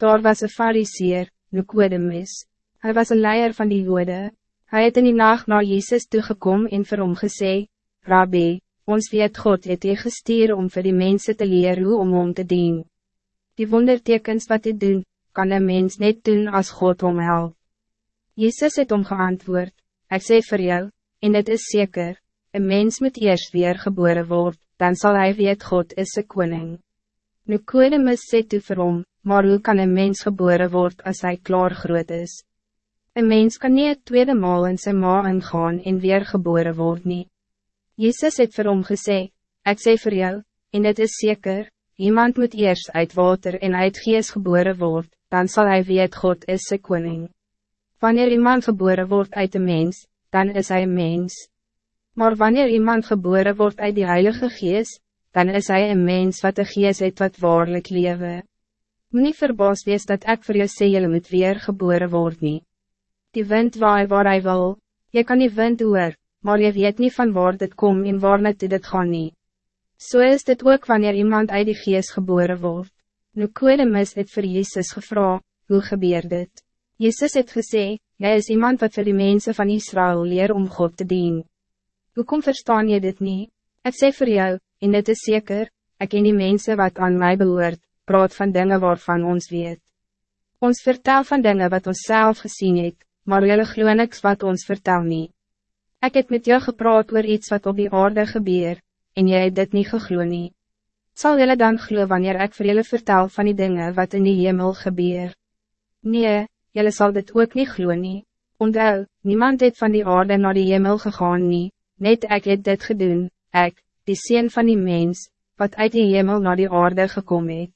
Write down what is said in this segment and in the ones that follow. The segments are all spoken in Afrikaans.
Daar was een fariseer, Nicodemus. Hij was een leier van die jode. Hij het in die nacht naar Jezus toegekom en vir hom gesê, Rabbi, ons weet God het je gestuur om voor die mensen te leren hoe om om te dien. Die wondertekens wat hij doen, kan een mens net doen als God om help. Jezus het om geantwoord, ik zeg voor jou, en het is zeker, een mens moet eerst weer geboren worden, dan zal hij weet God is een koning. Nicodemus sê toe vir hom, maar hoe kan een mens geboren worden als hij klaar groot is? Een mens kan niet het tweede maal in zijn ma ingaan en weer geboren worden. nie. Jezus het vir hom gesê, ek sê vir jou, en het is zeker, iemand moet eerst uit water en uit gees geboren worden, dan zal hij weet God is zijn koning. Wanneer iemand geboren wordt uit een mens, dan is hij een mens. Maar wanneer iemand geboren wordt uit die Heilige Geest, dan is hij een mens wat de Geest het wat waarlijk lewe. Niet verbaasd wees dat ik voor jou sê jy moet weer geboren worden. Die wind waai waar hij wil, je kan die wind hoor, maar je weet niet van waar dit kom en waar net dit gaan nie. So is dit ook wanneer iemand uit die Geest geboren wordt. Nu Kodemus het voor Jezus gevra, hoe gebeur dit? Jezus het gesê, jy is iemand wat voor die mensen van Israël leer om God te dienen. Hoe kom verstaan je dit niet? Ik zeg voor jou, en dit is zeker, ik ken die mensen wat aan mij behoort, praat van dingen waarvan ons weet. Ons vertel van dingen wat ons zelf gezien het, maar jullie glo niks wat ons vertel niet. Ik heb met jou gepraat oor iets wat op die aarde gebeur, en jij het dit niet geglo nie. Zal jullie dan glo wanneer ik voor jullie vertel van die dingen wat in die hemel gebeur? Nee, jullie zal dit ook niet glo nie. Onthou, niemand het van die aarde naar die hemel gegaan nie, net ik het dit gedoen, ik, die sien van die mens, wat uit die hemel naar die aarde gekomen het.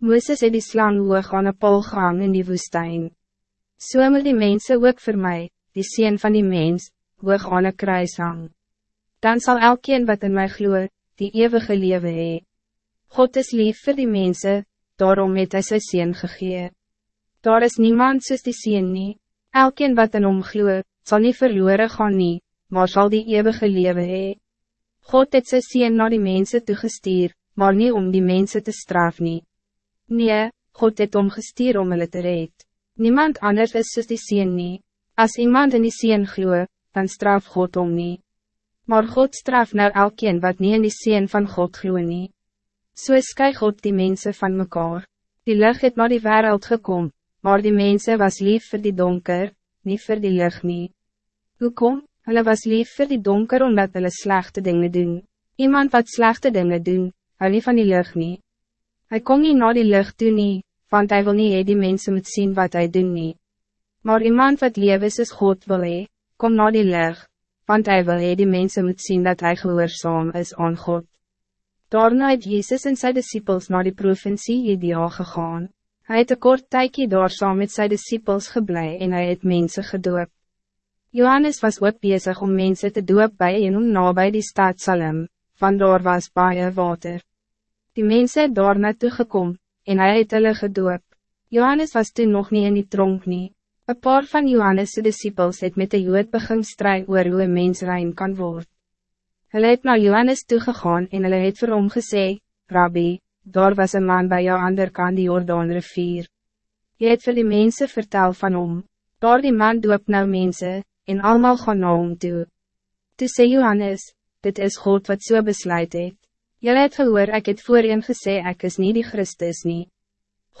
Moeses het die slang hoog aan een pol gehang in die woestijn. So moet die mense ook voor mij, die sien van die mens, hoog aan een kruis hang. Dan zal elkeen wat in mij gloe, die eeuwige lewe hee. God is lief voor die mensen, daarom het hy sy sien gegee. Daar is niemand soos die sien nie, elkeen wat in hom gloe, sal nie verloren gaan nie, maar zal die eeuwige lewe hee. God het sy sien na die mense toegestuur, maar niet om die mensen te straf nie. Nee, God het om gestuur om hulle te red. Niemand anders is soos die sien nie. As iemand in die sien gloe, dan straf God om nie. Maar God straf nou elkeen wat niet in die sien van God gloe nie. So sky God die mensen van mekaar. Die lucht het naar die wereld gekom, maar die mensen was lief voor die donker, niet voor die lucht nie. Hoekom? Hulle was lief voor die donker omdat hulle slechte dingen doen. Iemand wat slechte dingen doen, hou nie van die lucht nie. Hy kom nie na die lucht doen nie, want hij wil niet die mensen moet zien wat hij doen nie. Maar iemand wat lewe is is God wil hee, kom na die lucht, want hij wil hee die mensen moet zien dat hij gehoorzaam is aan God. Daarna het Jezus en zijn disciples naar die provincie Judea gegaan. Hij het een kort tijdje daar saam met zijn disciples geblei en hij het mensen gedoopt. Johannes was ook bezig om mensen te doop bij en om nabij die stad Salem, van daar was baie water. Die mensen het daar naartoe gekom, en hij het hulle gedoop. Johannes was toen nog niet in die tronk nie. Een paar van Johannes' disciples het met de jood begin strijd oor hoe een mens rein kan worden. Hulle het naar Johannes toegegaan en hulle het vir hom gesê, Rabbi, daar was een man bij jou ander kant die Jordaan rivier. Je het vir die mensen vertel van hom, daar die man doop nou mensen, en allemaal gaan na hom toe. Toe sê Johannes, dit is God wat so besluit het. Julle het gehoor, ek het voorheen gesê ek is niet die Christus nie.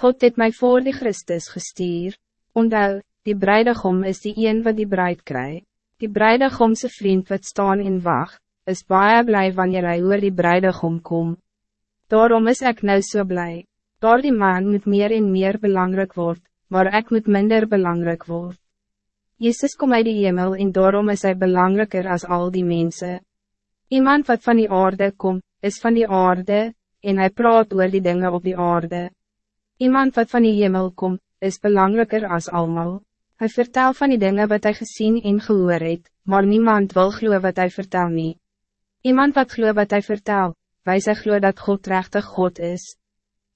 God het mij voor die Christus gestuur. Ondou, die bruidegom is die een wat die bruid kry. Die bruidegomse vriend wat staan in wacht, is baie blij wanneer hy oor die bruidegom kom. Daarom is ik nou so blij. Daar die man moet meer en meer belangrijk worden, maar ik moet minder belangrijk worden. Jezus kom uit die hemel en daarom is hij belangrijker als al die mensen. Iemand wat van die aarde komt, is van die aarde, en hij praat oor die dingen op die aarde. Iemand wat van die hemel komt, is belangrijker als allemaal. Hij vertelt van die dingen wat hij gezien en gehoor het, maar niemand wil glo wat hij vertel niet. Iemand wat glo wat hij vertel, wij zeggen glo dat God rechtig God is.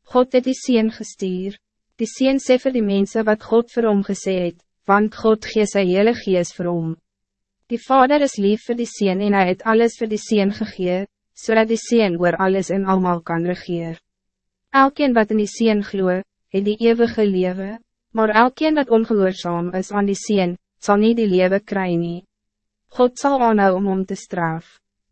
God het die sien gestuur. Die sien sê vir die mensen wat God vir hom gesê het, want God gee sy hele gees vir hom. Die vader is lief voor die sien en hij het alles voor die sien gegee, zodat so die sien oor alles en allemaal kan regeer. Elkeen wat in die sien gloe, het die eeuwige leven, maar elkeen dat ongehoorzaam is aan die Seen, zal niet die leven krijgen. God zal aanhou om om te straf.